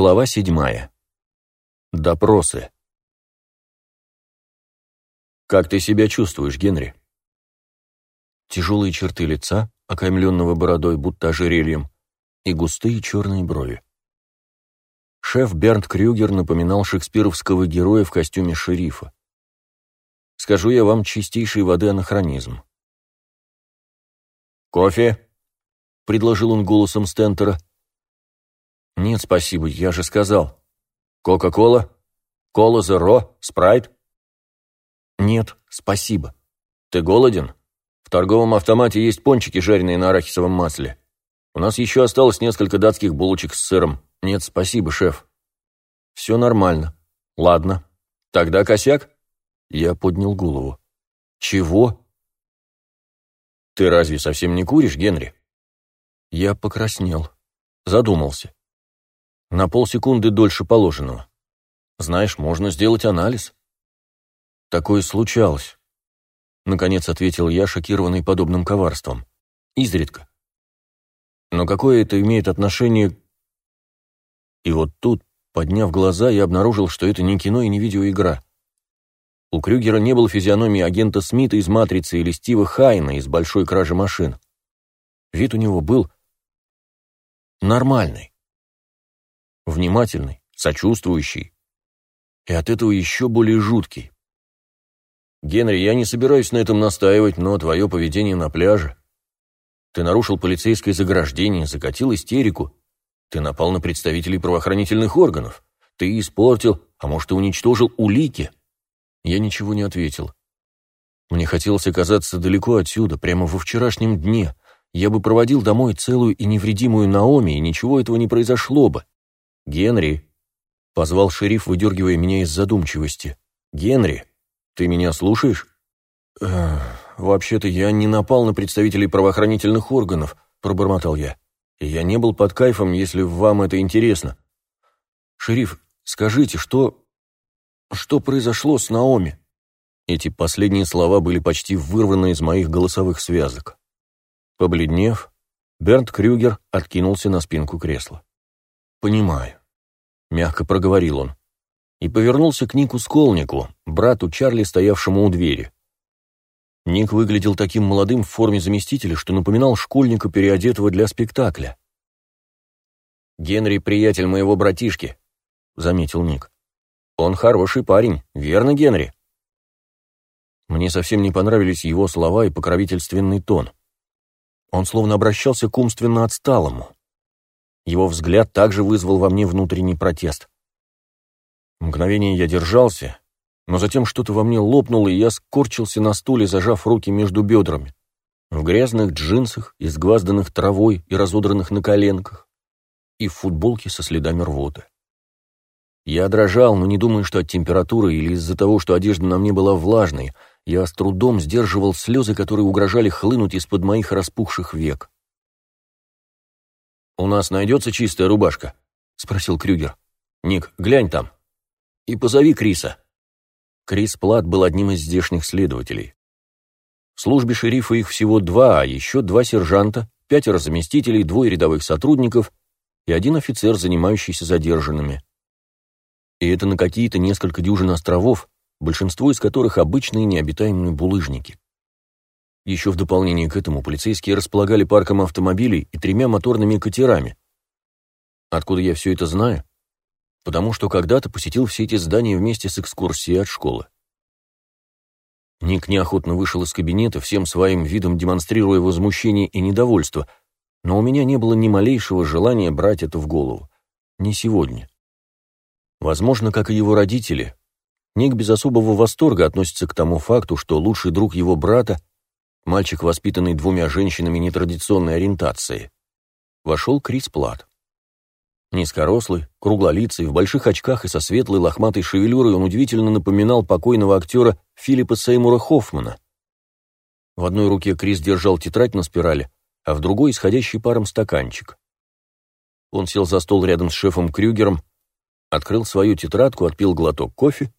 Глава седьмая. Допросы. «Как ты себя чувствуешь, Генри?» Тяжелые черты лица, окаймленного бородой, будто ожерельем, и густые черные брови. Шеф Бернт Крюгер напоминал шекспировского героя в костюме шерифа. Скажу я вам чистейшей воды анахронизм. «Кофе?» — предложил он голосом Стентера. «Нет, спасибо, я же сказал. Кока-кола? Кола Зеро? Спрайт?» «Нет, спасибо. Ты голоден? В торговом автомате есть пончики, жареные на арахисовом масле. У нас еще осталось несколько датских булочек с сыром. Нет, спасибо, шеф. Все нормально. Ладно. Тогда косяк?» Я поднял голову. «Чего?» «Ты разве совсем не куришь, Генри?» Я покраснел. Задумался. На полсекунды дольше положенного. Знаешь, можно сделать анализ. Такое случалось. Наконец ответил я, шокированный подобным коварством. Изредка. Но какое это имеет отношение... И вот тут, подняв глаза, я обнаружил, что это не кино и не видеоигра. У Крюгера не было физиономии агента Смита из «Матрицы» или Стива Хайна из «Большой кражи машин». Вид у него был нормальный внимательный, сочувствующий. И от этого еще более жуткий. Генри, я не собираюсь на этом настаивать, но твое поведение на пляже. Ты нарушил полицейское заграждение, закатил истерику. Ты напал на представителей правоохранительных органов. Ты испортил, а может и уничтожил улики. Я ничего не ответил. Мне хотелось оказаться далеко отсюда, прямо во вчерашнем дне. Я бы проводил домой целую и невредимую Наоми, и ничего этого не произошло бы. «Генри!» — позвал шериф, выдергивая меня из задумчивости. «Генри, ты меня слушаешь?» «Вообще-то я не напал на представителей правоохранительных органов», — пробормотал я. «И я не был под кайфом, если вам это интересно. Шериф, скажите, что... что произошло с Наоми?» Эти последние слова были почти вырваны из моих голосовых связок. Побледнев, Бернт Крюгер откинулся на спинку кресла. «Понимаю», — мягко проговорил он. И повернулся к Нику Сколнику, брату Чарли, стоявшему у двери. Ник выглядел таким молодым в форме заместителя, что напоминал школьника, переодетого для спектакля. «Генри — приятель моего братишки», — заметил Ник. «Он хороший парень, верно, Генри?» Мне совсем не понравились его слова и покровительственный тон. Он словно обращался к умственно отсталому. Его взгляд также вызвал во мне внутренний протест. Мгновение я держался, но затем что-то во мне лопнуло, и я скорчился на стуле, зажав руки между бедрами, в грязных джинсах, изгвазданных травой и разодранных на коленках, и в футболке со следами рвоты. Я дрожал, но не думаю, что от температуры или из-за того, что одежда на мне была влажной, я с трудом сдерживал слезы, которые угрожали хлынуть из-под моих распухших век. «У нас найдется чистая рубашка?» — спросил Крюгер. «Ник, глянь там. И позови Криса». Крис Плат был одним из здешних следователей. В службе шерифа их всего два, а еще два сержанта, пятеро заместителей, двое рядовых сотрудников и один офицер, занимающийся задержанными. И это на какие-то несколько дюжин островов, большинство из которых обычные необитаемые булыжники. Еще в дополнение к этому полицейские располагали парком автомобилей и тремя моторными катерами. Откуда я все это знаю? Потому что когда-то посетил все эти здания вместе с экскурсией от школы. Ник неохотно вышел из кабинета, всем своим видом демонстрируя возмущение и недовольство, но у меня не было ни малейшего желания брать это в голову. Не сегодня. Возможно, как и его родители, Ник без особого восторга относится к тому факту, что лучший друг его брата Мальчик, воспитанный двумя женщинами нетрадиционной ориентации. Вошел Крис Плат. Низкорослый, круглолицый, в больших очках и со светлой лохматой шевелюрой он удивительно напоминал покойного актера Филиппа Сеймура Хоффмана. В одной руке Крис держал тетрадь на спирали, а в другой — исходящий паром стаканчик. Он сел за стол рядом с шефом Крюгером, открыл свою тетрадку, отпил глоток кофе,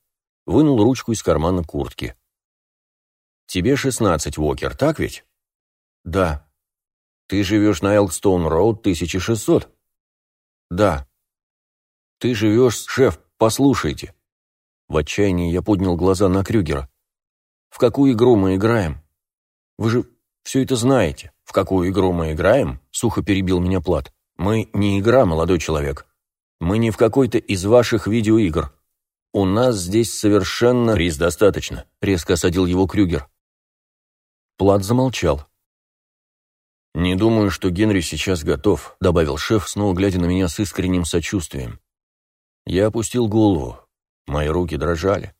вынул ручку из кармана куртки. Тебе шестнадцать, Уокер, так ведь? Да. Ты живешь на Элкстоун-Роуд, 1600? Да. Ты живешь, шеф, послушайте. В отчаянии я поднял глаза на Крюгера. В какую игру мы играем? Вы же все это знаете. В какую игру мы играем? Сухо перебил меня Плат. Мы не игра, молодой человек. Мы не в какой-то из ваших видеоигр. У нас здесь совершенно... Приз достаточно, резко осадил его Крюгер. Плат замолчал. «Не думаю, что Генри сейчас готов», — добавил шеф, снова глядя на меня с искренним сочувствием. Я опустил голову. Мои руки дрожали.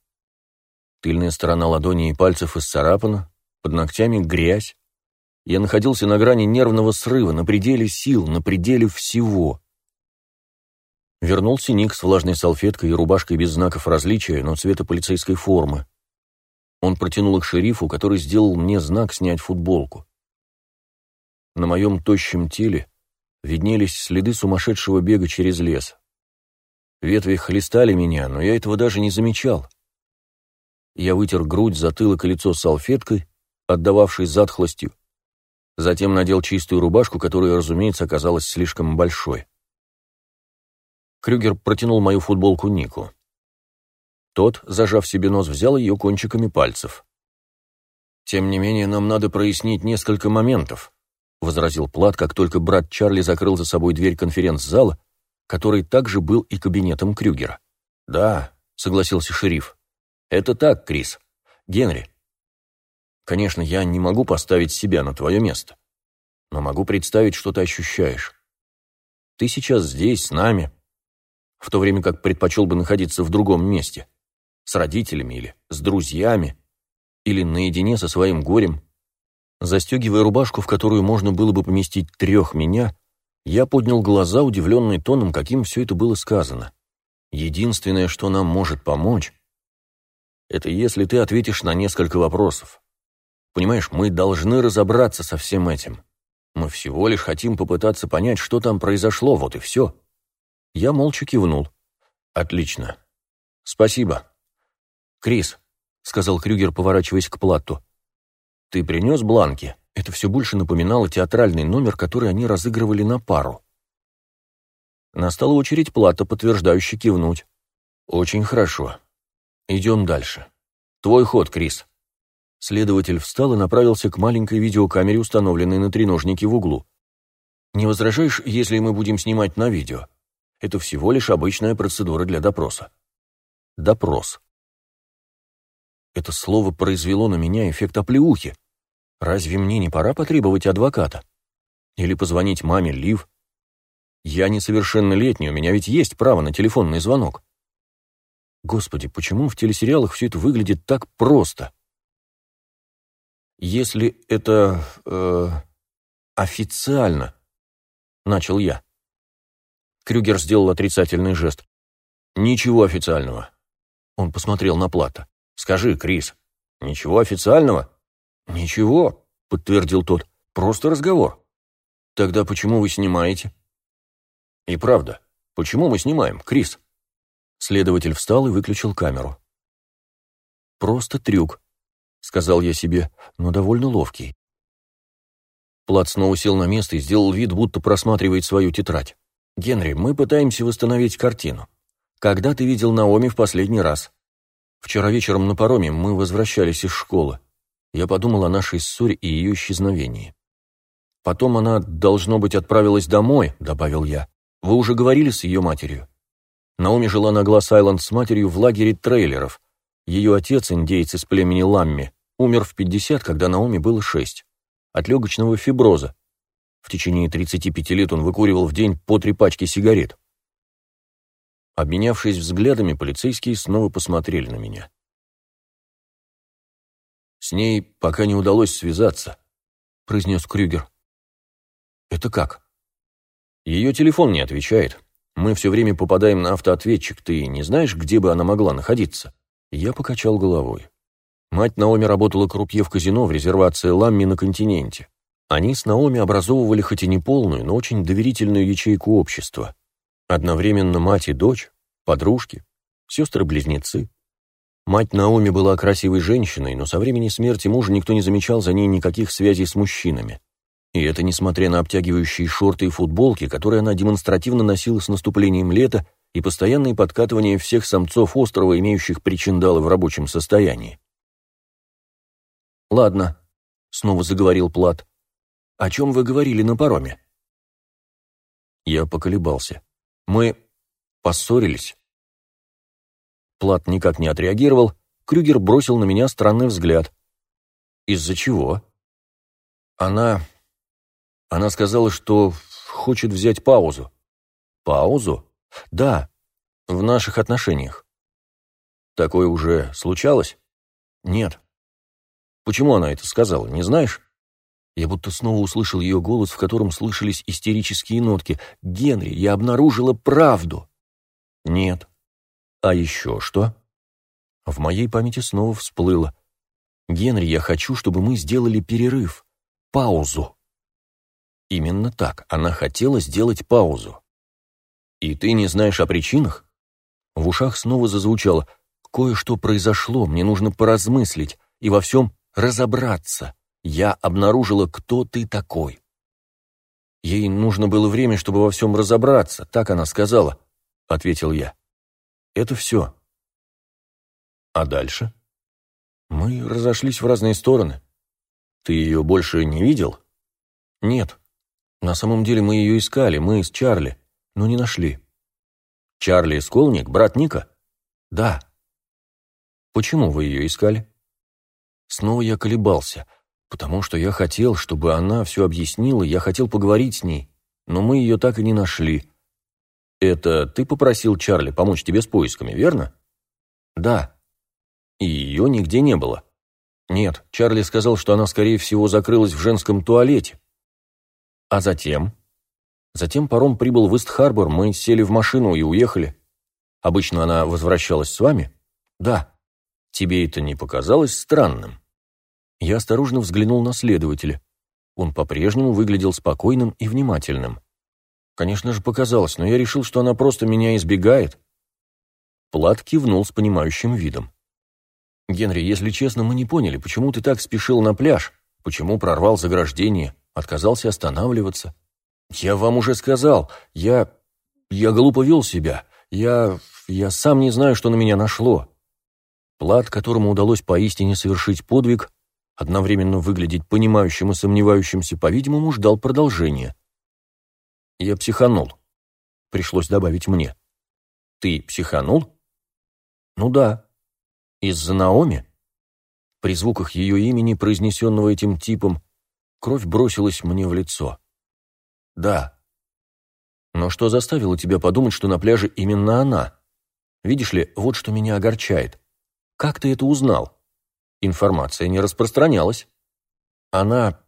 Тыльная сторона ладони и пальцев исцарапана, под ногтями грязь. Я находился на грани нервного срыва, на пределе сил, на пределе всего. Вернулся Ник с влажной салфеткой и рубашкой без знаков различия, но цвета полицейской формы. Он протянул их шерифу, который сделал мне знак снять футболку. На моем тощем теле виднелись следы сумасшедшего бега через лес. Ветви хлестали меня, но я этого даже не замечал. Я вытер грудь, затылок и лицо салфеткой, отдававшей затхлостью. Затем надел чистую рубашку, которая, разумеется, оказалась слишком большой. Крюгер протянул мою футболку Нику. Тот, зажав себе нос, взял ее кончиками пальцев. «Тем не менее, нам надо прояснить несколько моментов», — возразил Плат, как только брат Чарли закрыл за собой дверь конференц-зала, который также был и кабинетом Крюгера. «Да», — согласился шериф. «Это так, Крис. Генри. Конечно, я не могу поставить себя на твое место, но могу представить, что ты ощущаешь. Ты сейчас здесь, с нами, в то время как предпочел бы находиться в другом месте, с родителями или с друзьями, или наедине со своим горем. Застегивая рубашку, в которую можно было бы поместить трех меня, я поднял глаза, удивленный тоном, каким все это было сказано. Единственное, что нам может помочь, это если ты ответишь на несколько вопросов. Понимаешь, мы должны разобраться со всем этим. Мы всего лишь хотим попытаться понять, что там произошло, вот и все. Я молча кивнул. Отлично. Спасибо. Крис, — сказал Крюгер, поворачиваясь к Платту, — ты принес бланки? Это все больше напоминало театральный номер, который они разыгрывали на пару. Настала очередь Плата, подтверждающе кивнуть. «Очень хорошо. Идем дальше. Твой ход, Крис». Следователь встал и направился к маленькой видеокамере, установленной на треножнике в углу. «Не возражаешь, если мы будем снимать на видео? Это всего лишь обычная процедура для допроса». «Допрос». Это слово произвело на меня эффект оплеухи. Разве мне не пора потребовать адвоката? Или позвонить маме Лив? Я несовершеннолетний, у меня ведь есть право на телефонный звонок. Господи, почему в телесериалах все это выглядит так просто? Если это... Э, официально, начал я. Крюгер сделал отрицательный жест. Ничего официального. Он посмотрел на Плата. Скажи, Крис, ничего официального? «Ничего», — подтвердил тот, — «просто разговор». «Тогда почему вы снимаете?» «И правда, почему мы снимаем, Крис?» Следователь встал и выключил камеру. «Просто трюк», — сказал я себе, но довольно ловкий. Плат снова сел на место и сделал вид, будто просматривает свою тетрадь. «Генри, мы пытаемся восстановить картину. Когда ты видел Наоми в последний раз?» «Вчера вечером на пароме мы возвращались из школы. Я подумал о нашей ссоре и ее исчезновении. Потом она, должно быть, отправилась домой, добавил я. Вы уже говорили с ее матерью? Наоми жила на Гласс-Айленд с матерью в лагере трейлеров. Ее отец, индейец из племени Ламми, умер в 50, когда Наоми было 6, от легочного фиброза. В течение 35 лет он выкуривал в день по три пачки сигарет. Обменявшись взглядами, полицейские снова посмотрели на меня. «С ней пока не удалось связаться», — произнес Крюгер. «Это как?» «Ее телефон не отвечает. Мы все время попадаем на автоответчик. Ты не знаешь, где бы она могла находиться?» Я покачал головой. Мать Наоми работала крупье в казино в резервации Ламми на континенте. Они с Наоми образовывали хоть и не полную, но очень доверительную ячейку общества. Одновременно мать и дочь, подружки, сестры-близнецы. Мать Наоми была красивой женщиной, но со времени смерти мужа никто не замечал за ней никаких связей с мужчинами. И это несмотря на обтягивающие шорты и футболки, которые она демонстративно носила с наступлением лета и постоянные подкатывания всех самцов острова, имеющих причиндалы в рабочем состоянии. «Ладно», — снова заговорил Плат. «О чем вы говорили на пароме?» Я поколебался. «Мы поссорились». Плат никак не отреагировал, Крюгер бросил на меня странный взгляд. «Из-за чего?» «Она... она сказала, что хочет взять паузу». «Паузу?» «Да, в наших отношениях». «Такое уже случалось?» «Нет». «Почему она это сказала, не знаешь?» Я будто снова услышал ее голос, в котором слышались истерические нотки. «Генри, я обнаружила правду!» «Нет». «А еще что?» В моей памяти снова всплыло. «Генри, я хочу, чтобы мы сделали перерыв. Паузу». Именно так, она хотела сделать паузу. «И ты не знаешь о причинах?» В ушах снова зазвучало. «Кое-что произошло, мне нужно поразмыслить и во всем разобраться. Я обнаружила, кто ты такой». «Ей нужно было время, чтобы во всем разобраться, так она сказала», — ответил я. «Это все». «А дальше?» «Мы разошлись в разные стороны. Ты ее больше не видел?» «Нет. На самом деле мы ее искали, мы с Чарли но не нашли. Чарли Сколник, брат Ника? Да. Почему вы ее искали? Снова я колебался, потому что я хотел, чтобы она все объяснила, я хотел поговорить с ней, но мы ее так и не нашли. Это ты попросил Чарли помочь тебе с поисками, верно? Да. И ее нигде не было. Нет, Чарли сказал, что она, скорее всего, закрылась в женском туалете. А затем? Затем паром прибыл в Ист-Харбор, мы сели в машину и уехали. Обычно она возвращалась с вами? Да. Тебе это не показалось странным? Я осторожно взглянул на следователя. Он по-прежнему выглядел спокойным и внимательным. Конечно же, показалось, но я решил, что она просто меня избегает. Плат кивнул с понимающим видом. «Генри, если честно, мы не поняли, почему ты так спешил на пляж, почему прорвал заграждение, отказался останавливаться. «Я вам уже сказал. Я... я глупо вел себя. Я... я сам не знаю, что на меня нашло». Плат, которому удалось поистине совершить подвиг, одновременно выглядеть понимающим и сомневающимся, по-видимому, ждал продолжения. «Я психанул», — пришлось добавить мне. «Ты психанул?» «Ну да. Из-за Наоми?» При звуках ее имени, произнесенного этим типом, кровь бросилась мне в лицо. Да. Но что заставило тебя подумать, что на пляже именно она? Видишь ли, вот что меня огорчает. Как ты это узнал? Информация не распространялась. Она...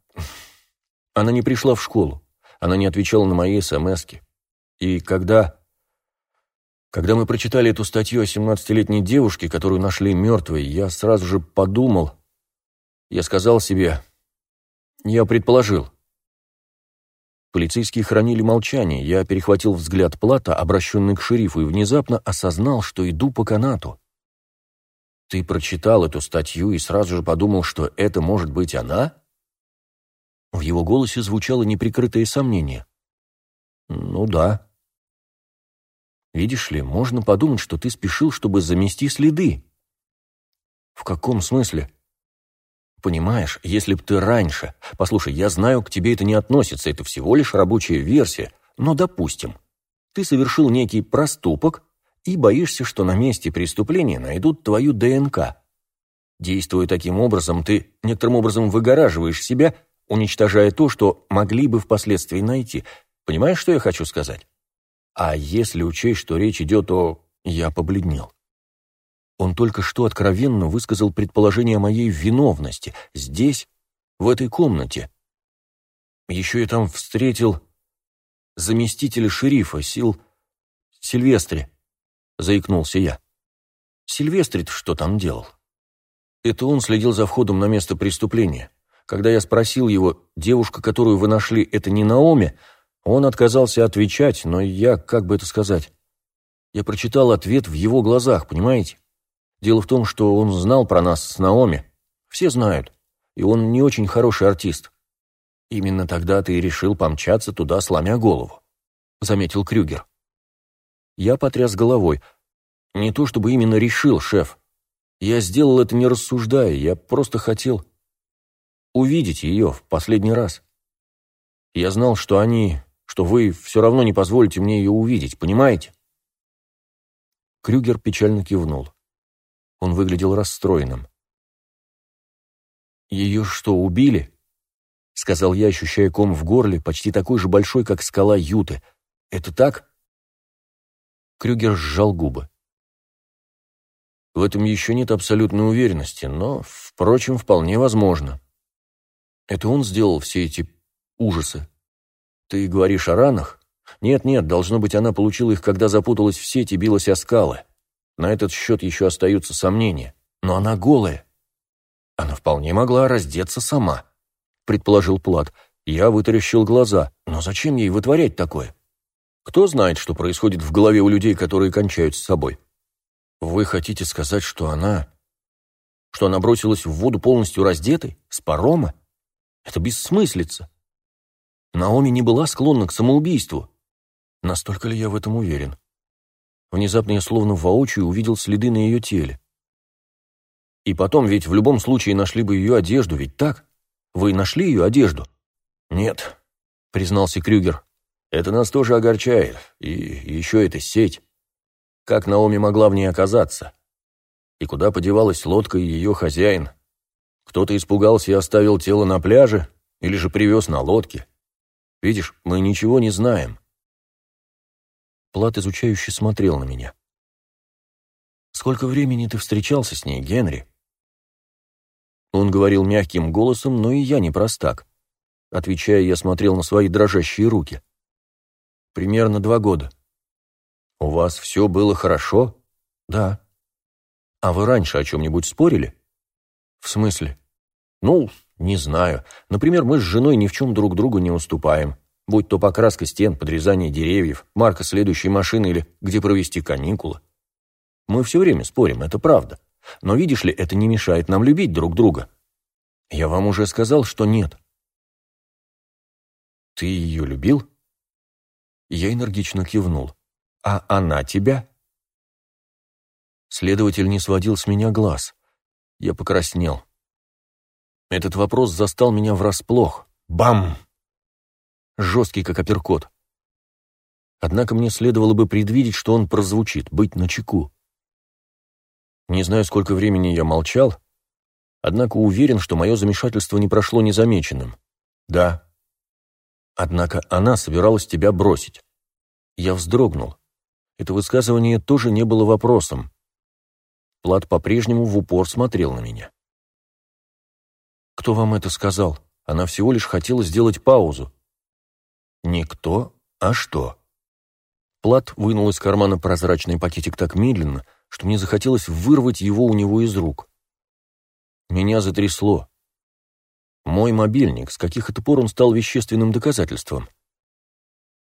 Она не пришла в школу. Она не отвечала на мои смски. И когда... Когда мы прочитали эту статью о 17-летней девушке, которую нашли мертвой, я сразу же подумал... Я сказал себе... Я предположил. Полицейские хранили молчание, я перехватил взгляд Плата, обращенный к шерифу, и внезапно осознал, что иду по канату. «Ты прочитал эту статью и сразу же подумал, что это может быть она?» В его голосе звучало неприкрытое сомнение. «Ну да». «Видишь ли, можно подумать, что ты спешил, чтобы замести следы». «В каком смысле?» Понимаешь, если б ты раньше... Послушай, я знаю, к тебе это не относится, это всего лишь рабочая версия, но допустим, ты совершил некий проступок и боишься, что на месте преступления найдут твою ДНК. Действуя таким образом, ты некоторым образом выгораживаешь себя, уничтожая то, что могли бы впоследствии найти. Понимаешь, что я хочу сказать? А если учесть, что речь идет о... Я побледнел. Он только что откровенно высказал предположение о моей виновности. Здесь, в этой комнате. Еще я там встретил заместителя шерифа, Сил... Сильвестре, заикнулся я. Сильвестре что там делал? Это он следил за входом на место преступления. Когда я спросил его, девушка, которую вы нашли, это не Наоми, он отказался отвечать, но я, как бы это сказать, я прочитал ответ в его глазах, понимаете? Дело в том, что он знал про нас с Наоми. Все знают. И он не очень хороший артист. Именно тогда ты и решил помчаться туда, сломя голову», — заметил Крюгер. Я потряс головой. Не то чтобы именно решил, шеф. Я сделал это не рассуждая, я просто хотел увидеть ее в последний раз. Я знал, что они, что вы все равно не позволите мне ее увидеть, понимаете? Крюгер печально кивнул. Он выглядел расстроенным. «Ее что, убили?» — сказал я, ощущая ком в горле, почти такой же большой, как скала Юты. «Это так?» Крюгер сжал губы. В этом еще нет абсолютной уверенности, но, впрочем, вполне возможно. Это он сделал все эти ужасы. Ты говоришь о ранах? Нет-нет, должно быть, она получила их, когда запуталась в сети и билась о скалы. На этот счет еще остаются сомнения. Но она голая. Она вполне могла раздеться сама, предположил Плат. Я вытаращил глаза. Но зачем ей вытворять такое? Кто знает, что происходит в голове у людей, которые кончают с собой? Вы хотите сказать, что она... Что она бросилась в воду полностью раздетой? С парома? Это бессмыслица. Наоми не была склонна к самоубийству. Настолько ли я в этом уверен? Внезапно я словно воочию увидел следы на ее теле. И потом, ведь в любом случае нашли бы ее одежду, ведь так? Вы нашли ее одежду? Нет, признался Крюгер. Это нас тоже огорчает. И еще эта сеть. Как Наоми могла в ней оказаться? И куда подевалась лодка и ее хозяин? Кто-то испугался и оставил тело на пляже, или же привез на лодке. Видишь, мы ничего не знаем. Плат изучающе смотрел на меня. «Сколько времени ты встречался с ней, Генри?» Он говорил мягким голосом, но и я не простак. Отвечая, я смотрел на свои дрожащие руки. «Примерно два года». «У вас все было хорошо?» «Да». «А вы раньше о чем-нибудь спорили?» «В смысле?» «Ну, не знаю. Например, мы с женой ни в чем друг другу не уступаем. Будь то покраска стен, подрезание деревьев, марка следующей машины или где провести каникулы. Мы все время спорим, это правда. Но видишь ли, это не мешает нам любить друг друга. Я вам уже сказал, что нет». «Ты ее любил?» Я энергично кивнул. «А она тебя?» Следователь не сводил с меня глаз. Я покраснел. Этот вопрос застал меня врасплох. Бам! Жесткий, как апперкот. Однако мне следовало бы предвидеть, что он прозвучит, быть начеку. Не знаю, сколько времени я молчал, однако уверен, что мое замешательство не прошло незамеченным. Да. Однако она собиралась тебя бросить. Я вздрогнул. Это высказывание тоже не было вопросом. Плат по-прежнему в упор смотрел на меня. «Кто вам это сказал? Она всего лишь хотела сделать паузу». «Никто, а что?» Плат вынул из кармана прозрачный пакетик так медленно, что мне захотелось вырвать его у него из рук. Меня затрясло. Мой мобильник, с каких это пор он стал вещественным доказательством.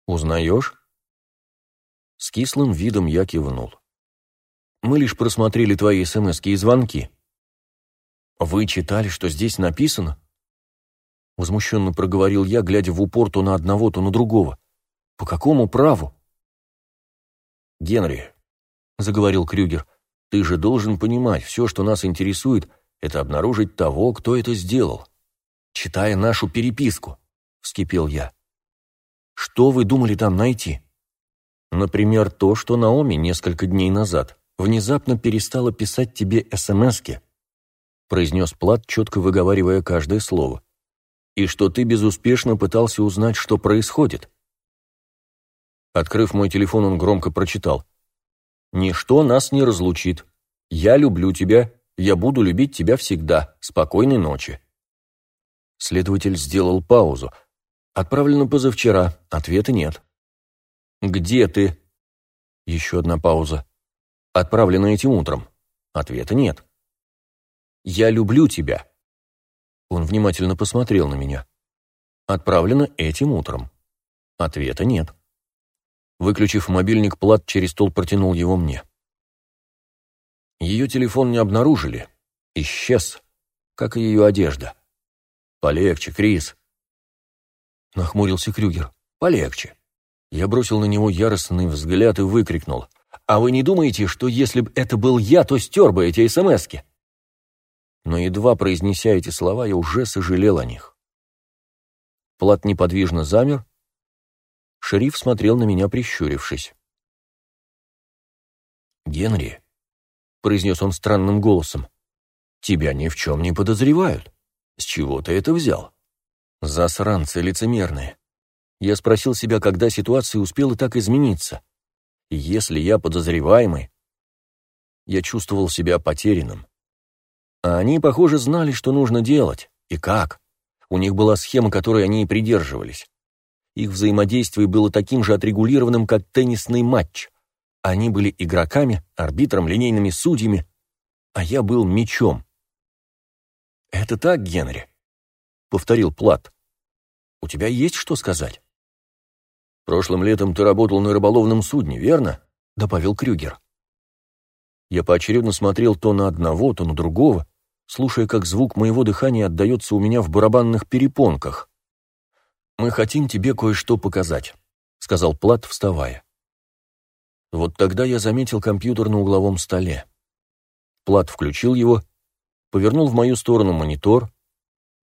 «Узнаешь?» С кислым видом я кивнул. «Мы лишь просмотрели твои смски и звонки». «Вы читали, что здесь написано?» Возмущенно проговорил я, глядя в упор то на одного, то на другого. «По какому праву?» «Генри», — заговорил Крюгер, — «ты же должен понимать, все, что нас интересует, это обнаружить того, кто это сделал. Читая нашу переписку», — вскипел я. «Что вы думали там найти?» Например, то, что Наоми несколько дней назад внезапно перестала писать тебе СМСки, произнес Плат, четко выговаривая каждое слово, и что ты безуспешно пытался узнать, что происходит. Открыв мой телефон, он громко прочитал. «Ничто нас не разлучит. Я люблю тебя. Я буду любить тебя всегда. Спокойной ночи». Следователь сделал паузу. «Отправлено позавчера. Ответа нет». «Где ты?» Еще одна пауза. «Отправлено этим утром». Ответа нет. «Я люблю тебя». Он внимательно посмотрел на меня. «Отправлено этим утром». Ответа нет. Выключив мобильник, Плат через стол протянул его мне. Ее телефон не обнаружили. Исчез, как и ее одежда. «Полегче, Крис», — нахмурился Крюгер. «Полегче. Я бросил на него яростный взгляд и выкрикнул. «А вы не думаете, что если бы это был я, то стер бы эти СМСки?» Но едва произнеся эти слова, я уже сожалел о них. Плат неподвижно замер. Шериф смотрел на меня, прищурившись. «Генри», — произнес он странным голосом, — «тебя ни в чем не подозревают. С чего ты это взял?» «Засранцы лицемерные». Я спросил себя, когда ситуация успела так измениться. Если я подозреваемый, я чувствовал себя потерянным. А они, похоже, знали, что нужно делать и как. У них была схема, которой они и придерживались. Их взаимодействие было таким же отрегулированным, как теннисный матч. Они были игроками, арбитром, линейными судьями, а я был мечом. «Это так, Генри?» — повторил Плат. «У тебя есть что сказать?» «Прошлым летом ты работал на рыболовном судне, верно?» — добавил Крюгер. Я поочередно смотрел то на одного, то на другого, слушая, как звук моего дыхания отдается у меня в барабанных перепонках. «Мы хотим тебе кое-что показать», — сказал Плат, вставая. Вот тогда я заметил компьютер на угловом столе. Плат включил его, повернул в мою сторону монитор,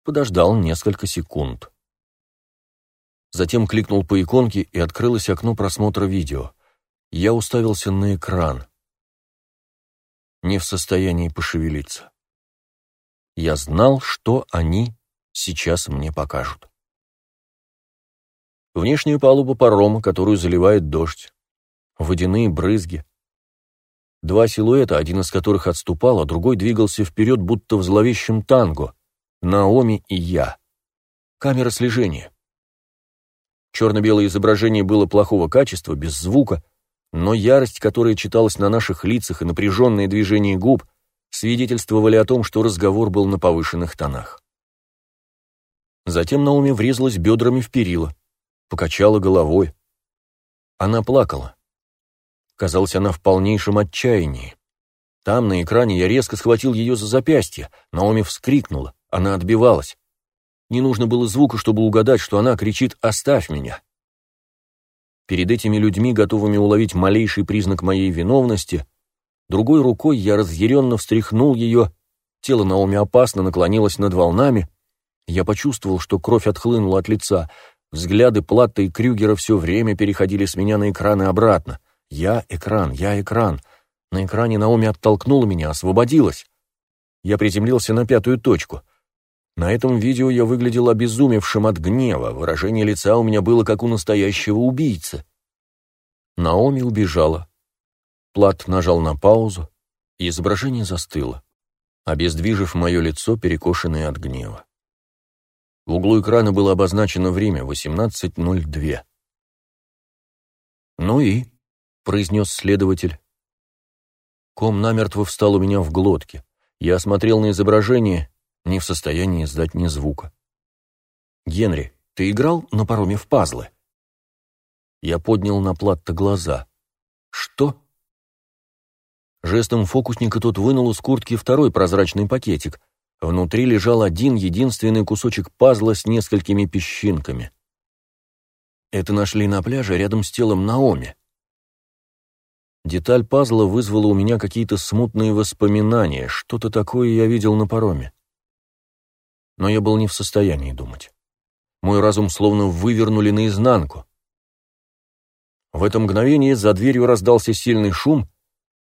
подождал несколько секунд. Затем кликнул по иконке, и открылось окно просмотра видео. Я уставился на экран. Не в состоянии пошевелиться. Я знал, что они сейчас мне покажут. Внешняя палуба парома, которую заливает дождь. Водяные брызги. Два силуэта, один из которых отступал, а другой двигался вперед, будто в зловещем танго. Наоми и я. Камера слежения. Черно-белое изображение было плохого качества, без звука, но ярость, которая читалась на наших лицах и напряженные движения губ, свидетельствовали о том, что разговор был на повышенных тонах. Затем Науми врезалась бедрами в перила, покачала головой. Она плакала. Казалось, она в полнейшем отчаянии. Там, на экране, я резко схватил ее за запястье. Наоми вскрикнула, она отбивалась. Не нужно было звука, чтобы угадать, что она кричит «Оставь меня!». Перед этими людьми, готовыми уловить малейший признак моей виновности, другой рукой я разъяренно встряхнул ее, тело Наоми опасно наклонилось над волнами, я почувствовал, что кровь отхлынула от лица, взгляды Платта и Крюгера все время переходили с меня на экран и обратно. Я экран, я экран. На экране Наоми оттолкнула меня, освободилась. Я приземлился на пятую точку. На этом видео я выглядел обезумевшим от гнева, выражение лица у меня было как у настоящего убийцы. Наоми убежала. Плат нажал на паузу, и изображение застыло, обездвижив мое лицо, перекошенное от гнева. В углу экрана было обозначено время 18.02. «Ну и?» — произнес следователь. Ком намертво встал у меня в глотке. Я осмотрел на изображение не в состоянии издать ни звука. «Генри, ты играл на пароме в пазлы?» Я поднял на Платта глаза. «Что?» Жестом фокусника тот вынул из куртки второй прозрачный пакетик. Внутри лежал один единственный кусочек пазла с несколькими песчинками. Это нашли на пляже рядом с телом Наоми. Деталь пазла вызвала у меня какие-то смутные воспоминания, что-то такое я видел на пароме но я был не в состоянии думать. Мой разум словно вывернули наизнанку. В это мгновение за дверью раздался сильный шум.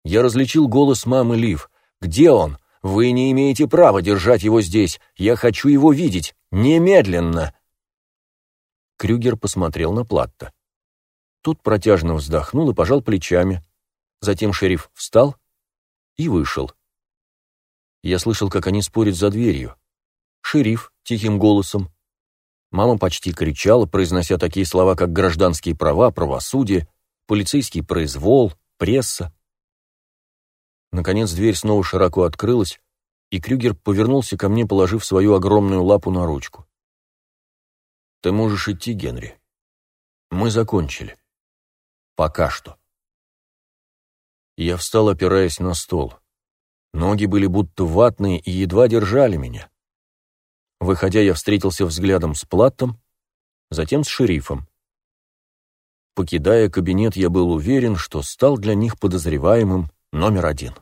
Я различил голос мамы Лив. «Где он? Вы не имеете права держать его здесь. Я хочу его видеть. Немедленно!» Крюгер посмотрел на Платта. Тот протяжно вздохнул и пожал плечами. Затем шериф встал и вышел. Я слышал, как они спорят за дверью шериф тихим голосом. Мама почти кричала, произнося такие слова, как гражданские права, правосудие, полицейский произвол, пресса. Наконец дверь снова широко открылась, и Крюгер повернулся ко мне, положив свою огромную лапу на ручку. «Ты можешь идти, Генри. Мы закончили. Пока что». Я встал, опираясь на стол. Ноги были будто ватные и едва держали меня. Выходя, я встретился взглядом с Платтом, затем с шерифом. Покидая кабинет, я был уверен, что стал для них подозреваемым номер один.